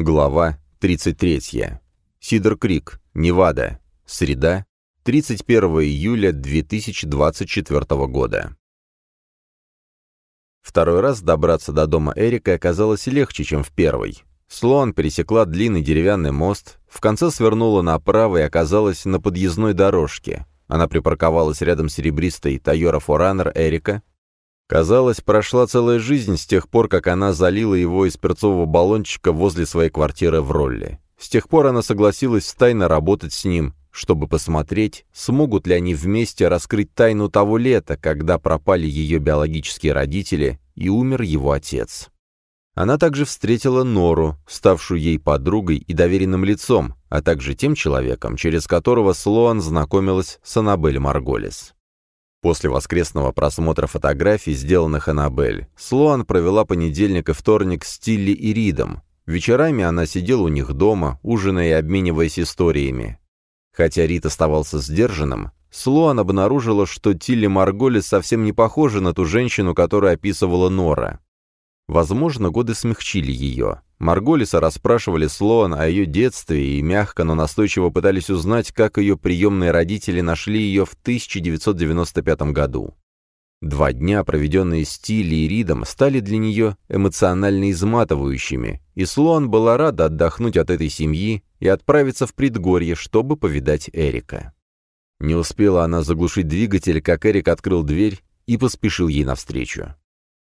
Глава 33. Сидер Крик, Невада. Среда, 31 июля 2024 года. Второй раз добраться до дома Эрика оказалось легче, чем в первый. Слоан пересекла длинный деревянный мост, в конце свернула направо и оказалась на подъездной дорожке. Она припарковалась рядом с серебристой Тойора Форанер Эрика, Казалось, прошла целая жизнь с тех пор, как она залила его из перцового баллончика возле своей квартиры в Ролле. С тех пор она согласилась тайно работать с ним, чтобы посмотреть, смогут ли они вместе раскрыть тайну того лета, когда пропали ее биологические родители и умер его отец. Она также встретила Нору, ставшую ей подругой и доверенным лицом, а также тем человеком, через которого Слоан знакомилась с Аннабель Марголис. После воскресного просмотра фотографий, сделанных Аннабель, Слоан провела понедельник и вторник с Тилли и Ридом. Вечерами она сидела у них дома, ужиная и обмениваясь историями. Хотя Рид оставался сдержанным, Слоан обнаружила, что Тилли Марголис совсем не похожа на ту женщину, которую описывала Нора. Возможно, годы смягчили ее. Марголиса расспрашивали Слоан о ее детстве и мягко, но настойчиво пытались узнать, как ее приемные родители нашли ее в 1995 году. Два дня, проведенные с Тилли и Ридом, стали для нее эмоционально изматывающими, и Слоан была рада отдохнуть от этой семьи и отправиться в предгорье, чтобы повидать Эрика. Не успела она заглушить двигатель, как Эрик открыл дверь и поспешил ей навстречу.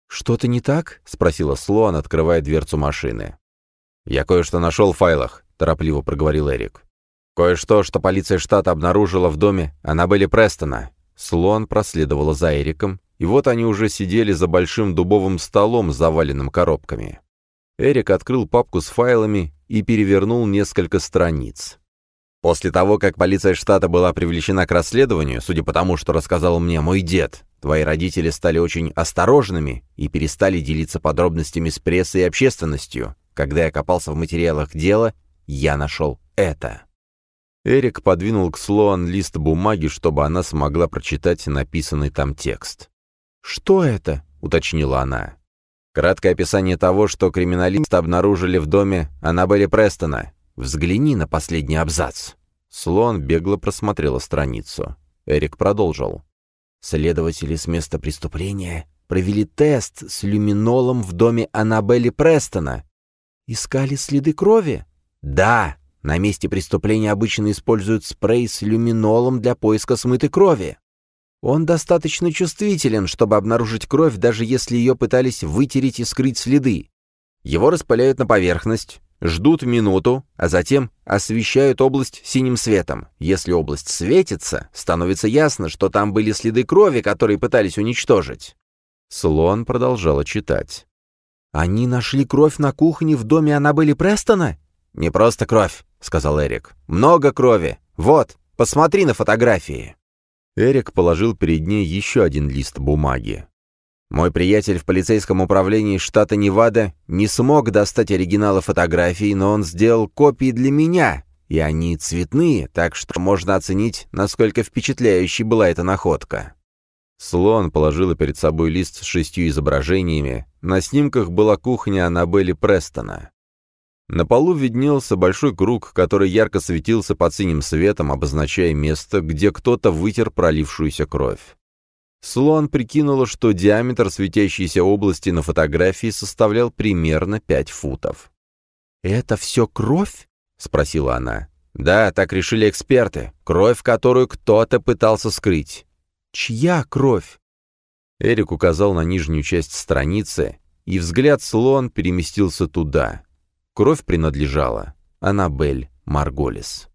«Что-то не так?» — спросила Слоан, открывая дверцу машины. «Я кое-что нашел в файлах», — торопливо проговорил Эрик. «Кое-что, что полиция штата обнаружила в доме Аннабелли Престона». Слон проследовала за Эриком, и вот они уже сидели за большим дубовым столом, заваленным коробками. Эрик открыл папку с файлами и перевернул несколько страниц. После того, как полиция штата была привлечена к расследованию, судя по тому, что рассказал мне мой дед, твои родители стали очень осторожными и перестали делиться подробностями с прессой и общественностью. Когда я копался в материалах дела, я нашел это. Эрик подвинул к Слоан лист бумаги, чтобы она смогла прочитать написанный там текст. «Что это?» — уточнила она. Краткое описание того, что криминалисты обнаружили в доме Аннабелли Престона. Взгляни на последний абзац. Слон бегло просмотрела страницу. Эрик продолжил. Следователи с места преступления провели тест с люминолом в доме Аннабелли Престона Искали следы крови? Да. На месте преступления обычно используют спрей с люминолом для поиска смытой крови. Он достаточно чувствителен, чтобы обнаружить кровь, даже если ее пытались вытереть и скрыть следы. Его распыляют на поверхность, ждут минуту, а затем освещают область синим светом. Если область светится, становится ясно, что там были следы крови, которые пытались уничтожить. Слон продолжала читать. «Они нашли кровь на кухне в доме Аннабелли Престона?» «Не просто кровь», — сказал Эрик. «Много крови. Вот, посмотри на фотографии». Эрик положил перед ней еще один лист бумаги. Мой приятель в полицейском управлении штата Невада не смог достать оригиналы фотографий, но он сделал копии для меня, и они цветные, так что можно оценить, насколько впечатляющей была эта находка. Слон положила перед собой лист с шестью изображениями. На снимках была кухня Аннабелли Престона. На полу виднелся большой круг, который ярко светился под синим светом, обозначая место, где кто-то вытер пролившуюся кровь. Слон прикинула, что диаметр светящейся области на фотографии составлял примерно 5 футов. «Это все кровь?» — спросила она. «Да, так решили эксперты. Кровь, которую кто-то пытался скрыть. Чья кровь? Эрик указал на нижнюю часть страницы, и взгляд слон переместился туда. Кровь принадлежала Аннабель Марголис.